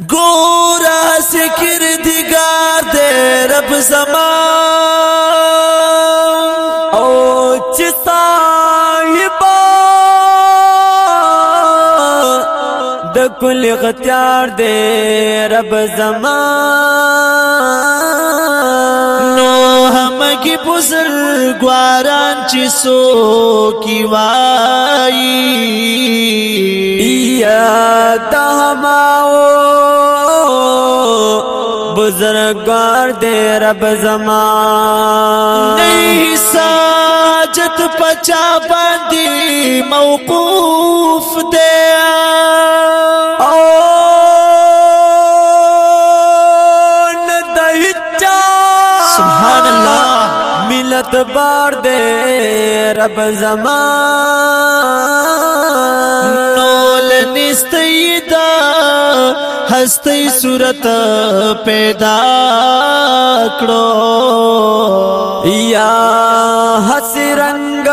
گورا سکر دگار دے رب زمان او چتا عبا دکل غتیار دے رب زمان نو زماں گواران چی سو کی وائی یا دما بزرگار دے رب زمانچا بند موقف دیا او نہ چاش سبحان اللہ ملت بار دے رب زمان نول نستیدہ هستی صورت پیدا کړو یا حس رنگ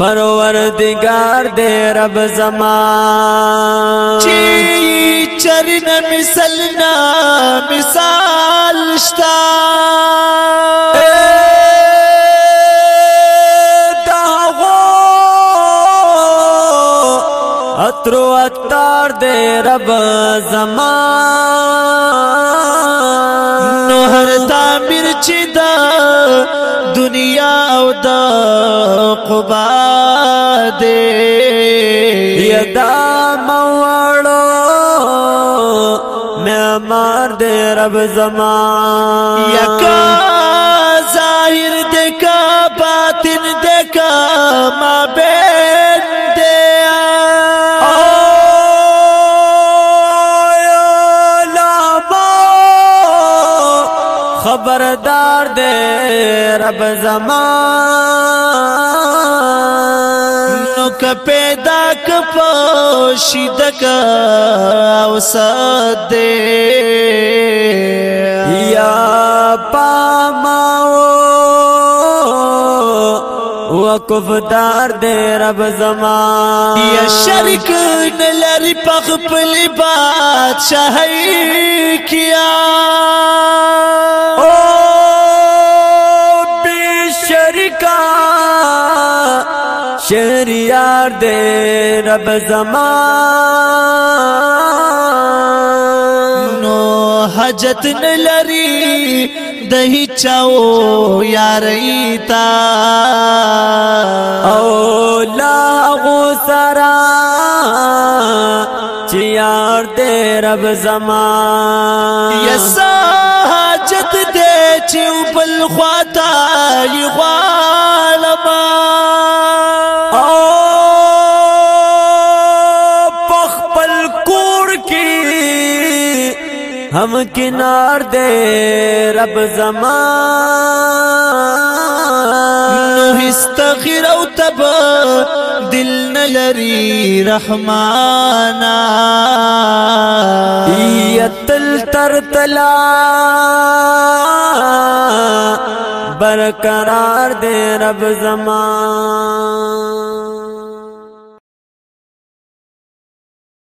پروردگار دې رب زما چی چرن مثلنا مثال شتا ترو اتار دے رب زمان نو هر تعمیر چې دا دنیا او د قبا دے یدا موړو معمار دے رب زمان یکا خبردار دے رب زمان نو که پیدا کپ شیدک او سات دے یا پاماو وقف دار دے رب زمان یا شرک نلری پخ پلی بادشاہی کیا کا شهریار دې رب زمان نو حاجت نلری دہی چاو یاریتا او لا غسرا چیار دے رب زمان چې بل خواته غالبا او پخپل کور کې هم کنار دې رب زمان نو استغفر او تب دل نلری رحمانا یتل تر تلا برقرار دے رب زمان